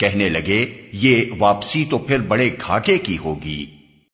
کہنے لگے یہ واپسی تو پھر بڑے گھاٹے کی ہوگی۔